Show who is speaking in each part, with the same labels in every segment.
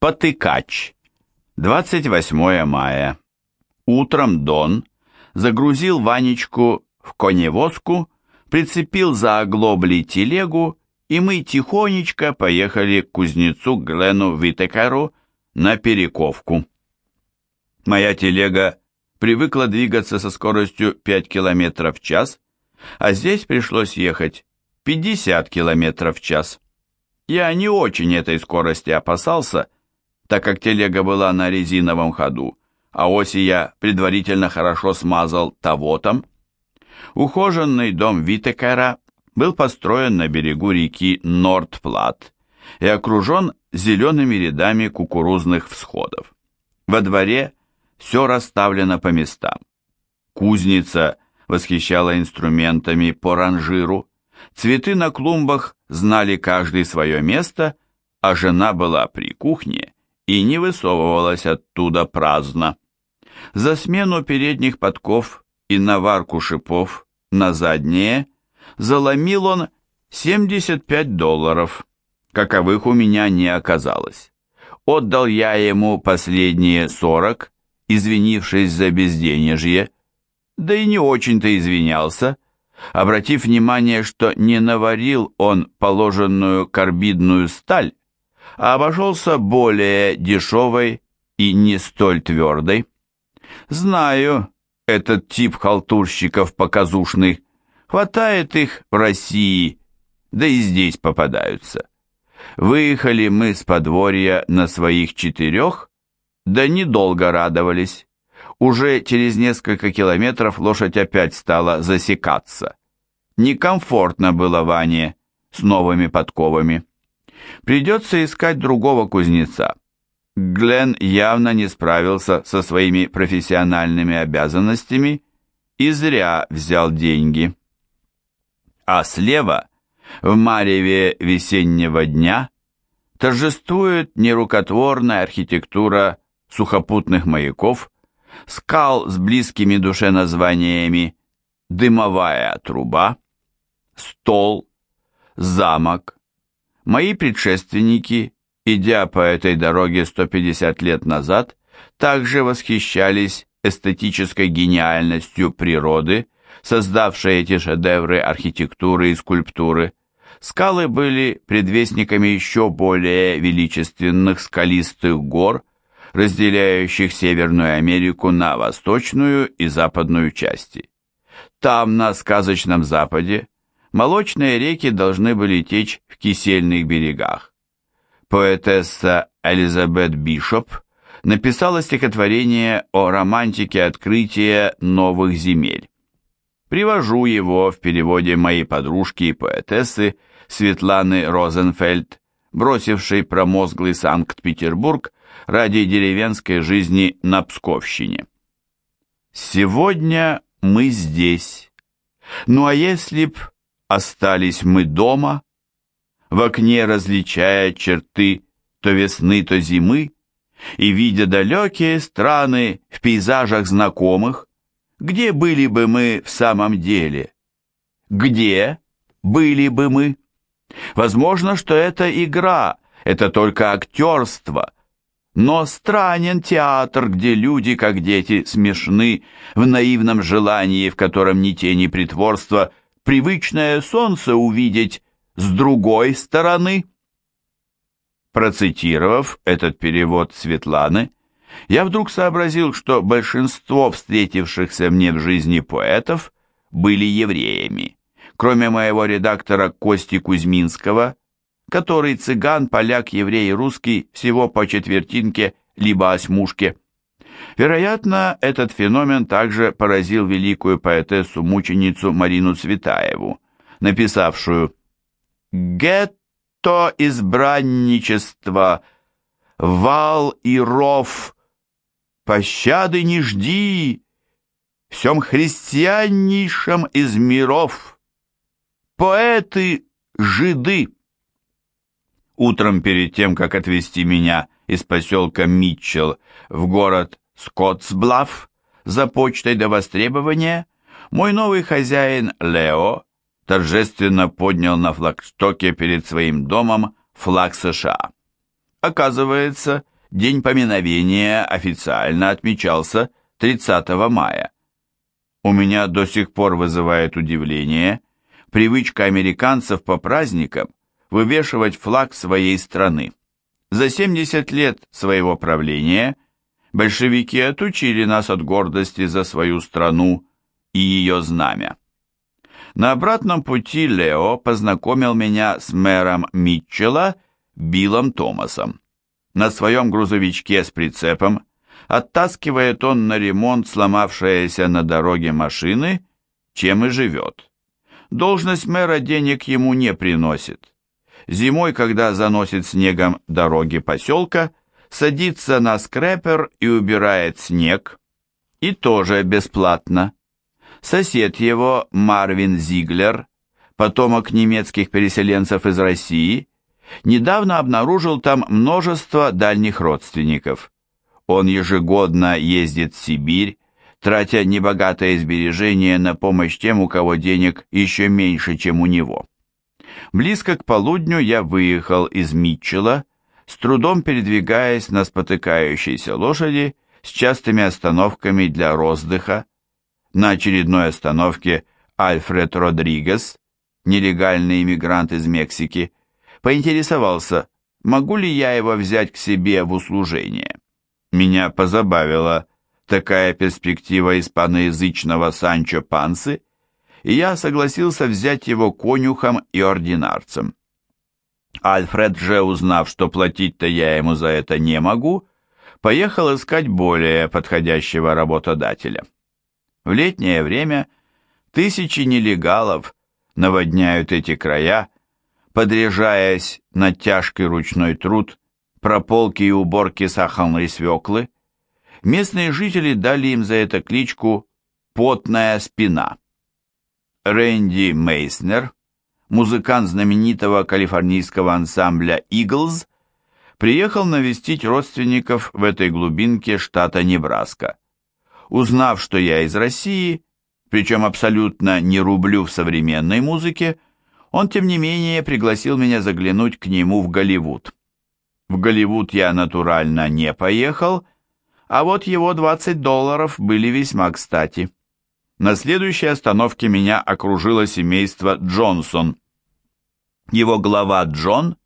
Speaker 1: Потыкач. 28 мая. Утром Дон загрузил Ванечку в коневозку, прицепил за оглобли телегу, и мы тихонечко поехали к кузнецу Глену Витекару на Перековку. Моя телега привыкла двигаться со скоростью 5 км в час, а здесь пришлось ехать 50 км в час. Я не очень этой скорости опасался, так как телега была на резиновом ходу, а оси я предварительно хорошо смазал тавотом. Ухоженный дом Витекера был построен на берегу реки Нордплат и окружен зелеными рядами кукурузных всходов. Во дворе все расставлено по местам. Кузница восхищала инструментами по ранжиру, цветы на клумбах знали каждый свое место, а жена была при кухне и не высовывалась оттуда праздно. За смену передних подков и наварку шипов на задние заломил он 75 долларов, каковых у меня не оказалось. Отдал я ему последние 40, извинившись за безденежье, да и не очень-то извинялся, обратив внимание, что не наварил он положенную карбидную сталь, а обошелся более дешевой и не столь твердой. Знаю, этот тип халтурщиков показушных, хватает их в России, да и здесь попадаются. Выехали мы с подворья на своих четырех, да недолго радовались. Уже через несколько километров лошадь опять стала засекаться. Некомфортно было Ване с новыми подковами. Придется искать другого кузнеца. Глен явно не справился со своими профессиональными обязанностями и зря взял деньги. А слева, в мареве весеннего дня, торжествует нерукотворная архитектура сухопутных маяков, скал с близкими душе названиями «Дымовая труба», «Стол», «Замок», Мои предшественники, идя по этой дороге 150 лет назад, также восхищались эстетической гениальностью природы, создавшей эти шедевры архитектуры и скульптуры. Скалы были предвестниками еще более величественных скалистых гор, разделяющих Северную Америку на восточную и западную части. Там, на сказочном западе, молочные реки должны были течь в кисельных берегах. Поэтесса Элизабет Бишоп написала стихотворение о романтике открытия новых земель. Привожу его в переводе моей подружки и поэтессы Светланы Розенфельд, бросившей промозглый Санкт-Петербург ради деревенской жизни на Псковщине. «Сегодня мы здесь. Ну а если б остались мы дома, в окне различая черты то весны, то зимы, и видя далекие страны в пейзажах знакомых, где были бы мы в самом деле? Где были бы мы? Возможно, что это игра, это только актерство, но странен театр, где люди, как дети, смешны в наивном желании, в котором ни тени притворства, привычное солнце увидеть с другой стороны. Процитировав этот перевод Светланы, я вдруг сообразил, что большинство встретившихся мне в жизни поэтов были евреями, кроме моего редактора Кости Кузьминского, который цыган, поляк, еврей, русский всего по четвертинке либо осьмушке. Вероятно, этот феномен также поразил великую поэтессу-мученицу Марину Цветаеву, написавшую «Гетто избранничества, вал и ров, пощады не жди, всем христианнейшем из миров, поэты – жиды». Утром перед тем, как отвезти меня из поселка Митчелл в город Скоттсблафф за почтой до востребования, мой новый хозяин Лео торжественно поднял на флагштоке перед своим домом флаг США. Оказывается, день поминовения официально отмечался 30 мая. У меня до сих пор вызывает удивление привычка американцев по праздникам вывешивать флаг своей страны. За 70 лет своего правления большевики отучили нас от гордости за свою страну и ее знамя. На обратном пути Лео познакомил меня с мэром Митчелла Биллом Томасом. На своем грузовичке с прицепом оттаскивает он на ремонт сломавшиеся на дороге машины, чем и живет. Должность мэра денег ему не приносит. Зимой, когда заносит снегом дороги поселка, садится на скрепер и убирает снег. И тоже бесплатно. Сосед его, Марвин Зиглер, потомок немецких переселенцев из России, недавно обнаружил там множество дальних родственников. Он ежегодно ездит в Сибирь, тратя небогатые сбережения на помощь тем, у кого денег еще меньше, чем у него. Близко к полудню я выехал из Митчелла, с трудом передвигаясь на спотыкающейся лошади с частыми остановками для роздыха. На очередной остановке Альфред Родригес, нелегальный иммигрант из Мексики, поинтересовался, могу ли я его взять к себе в услужение. Меня позабавило такая перспектива испаноязычного Санчо Пансы, и я согласился взять его конюхом и ординарцем. Альфред же, узнав, что платить-то я ему за это не могу, поехал искать более подходящего работодателя. В летнее время тысячи нелегалов наводняют эти края, подряжаясь на тяжкий ручной труд, прополки и уборки сахарной свеклы, Местные жители дали им за это кличку «потная спина». Рэнди Мейснер, музыкант знаменитого калифорнийского ансамбля «Иглз», приехал навестить родственников в этой глубинке штата Небраска. Узнав, что я из России, причем абсолютно не рублю в современной музыке, он, тем не менее, пригласил меня заглянуть к нему в Голливуд. В Голливуд я натурально не поехал, а вот его 20 долларов были весьма кстати. На следующей остановке меня окружило семейство Джонсон. Его глава Джон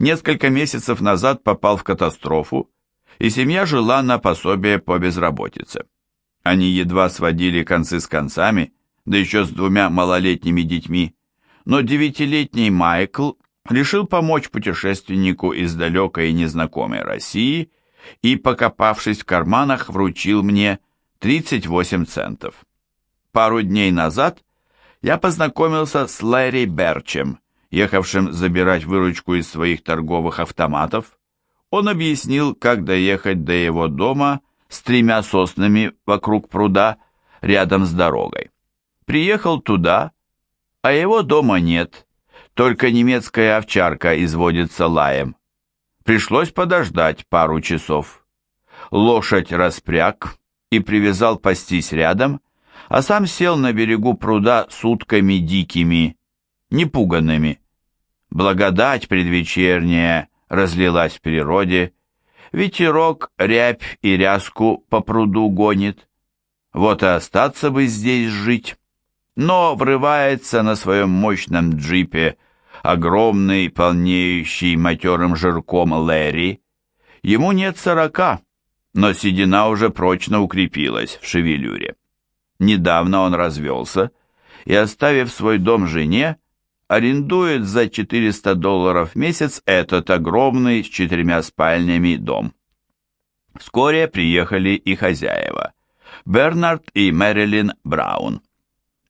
Speaker 1: несколько месяцев назад попал в катастрофу, и семья жила на пособие по безработице. Они едва сводили концы с концами, да еще с двумя малолетними детьми, но девятилетний Майкл решил помочь путешественнику из далекой и незнакомой России – и, покопавшись в карманах, вручил мне 38 центов. Пару дней назад я познакомился с Лэри Берчем, ехавшим забирать выручку из своих торговых автоматов. Он объяснил, как доехать до его дома с тремя соснами вокруг пруда рядом с дорогой. Приехал туда, а его дома нет, только немецкая овчарка изводится лаем. Пришлось подождать пару часов. Лошадь распряг и привязал пастись рядом, а сам сел на берегу пруда с утками дикими, непуганными. Благодать предвечерняя разлилась в природе, ветерок, рябь и ряску по пруду гонит. Вот и остаться бы здесь жить. Но врывается на своем мощном джипе огромный, полнеющий матерым жирком Лэри. Ему нет сорока, но седина уже прочно укрепилась в шевелюре. Недавно он развелся и, оставив свой дом жене, арендует за 400 долларов в месяц этот огромный с четырьмя спальнями дом. Вскоре приехали и хозяева, Бернард и Мэрилин Браун.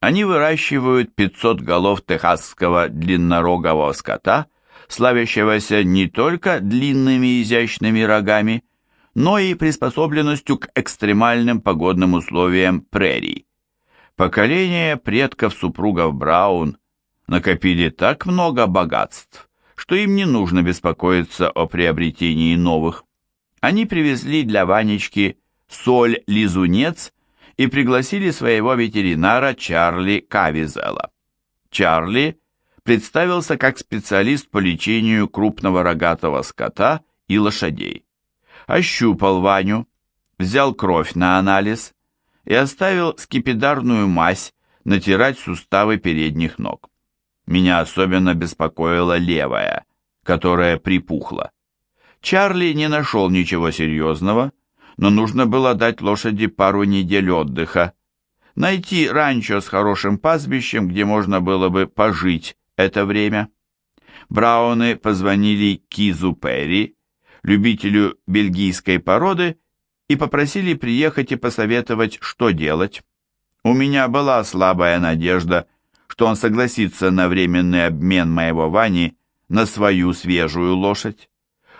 Speaker 1: Они выращивают 500 голов техасского длиннорогового скота, славящегося не только длинными изящными рогами, но и приспособленностью к экстремальным погодным условиям прерий. Поколения предков супругов Браун накопили так много богатств, что им не нужно беспокоиться о приобретении новых. Они привезли для Ванечки соль-лизунец и пригласили своего ветеринара Чарли Кавизела. Чарли представился как специалист по лечению крупного рогатого скота и лошадей. Ощупал Ваню, взял кровь на анализ и оставил скипидарную мазь натирать суставы передних ног. Меня особенно беспокоила левая, которая припухла. Чарли не нашел ничего серьезного, но нужно было дать лошади пару недель отдыха, найти ранчо с хорошим пастбищем, где можно было бы пожить это время. Брауны позвонили Кизу Перри, любителю бельгийской породы, и попросили приехать и посоветовать, что делать. У меня была слабая надежда, что он согласится на временный обмен моего Вани на свою свежую лошадь.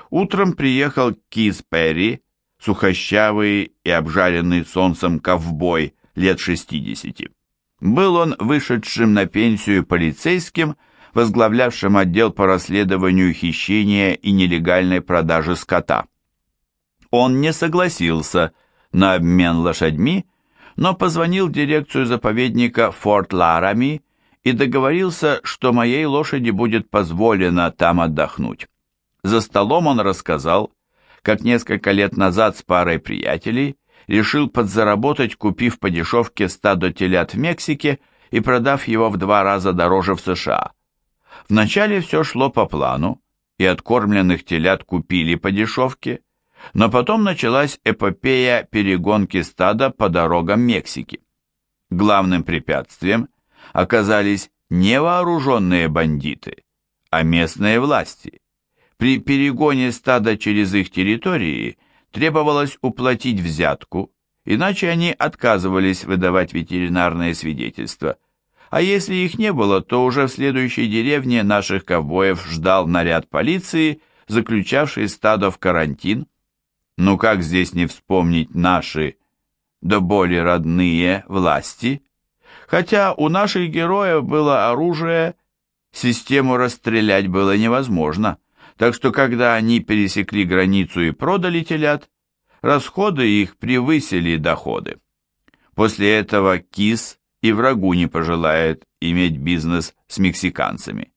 Speaker 1: Утром приехал Киз Перри, сухощавый и обжаренный солнцем ковбой лет 60. Был он вышедшим на пенсию полицейским, возглавлявшим отдел по расследованию хищения и нелегальной продажи скота. Он не согласился на обмен лошадьми, но позвонил в дирекцию заповедника Форт Ларами и договорился, что моей лошади будет позволено там отдохнуть. За столом он рассказал, как несколько лет назад с парой приятелей решил подзаработать, купив по дешевке стадо телят в Мексике и продав его в два раза дороже в США. Вначале все шло по плану, и откормленных телят купили по дешевке, но потом началась эпопея перегонки стада по дорогам Мексики. Главным препятствием оказались не вооруженные бандиты, а местные власти. При перегоне стада через их территории требовалось уплатить взятку, иначе они отказывались выдавать ветеринарные свидетельства. А если их не было, то уже в следующей деревне наших ковбоев ждал наряд полиции, заключавший стадо в карантин. Ну как здесь не вспомнить наши, да более родные власти? Хотя у наших героев было оружие, систему расстрелять было невозможно. Так что когда они пересекли границу и продали телят, расходы их превысили доходы. После этого кис и врагу не пожелает иметь бизнес с мексиканцами.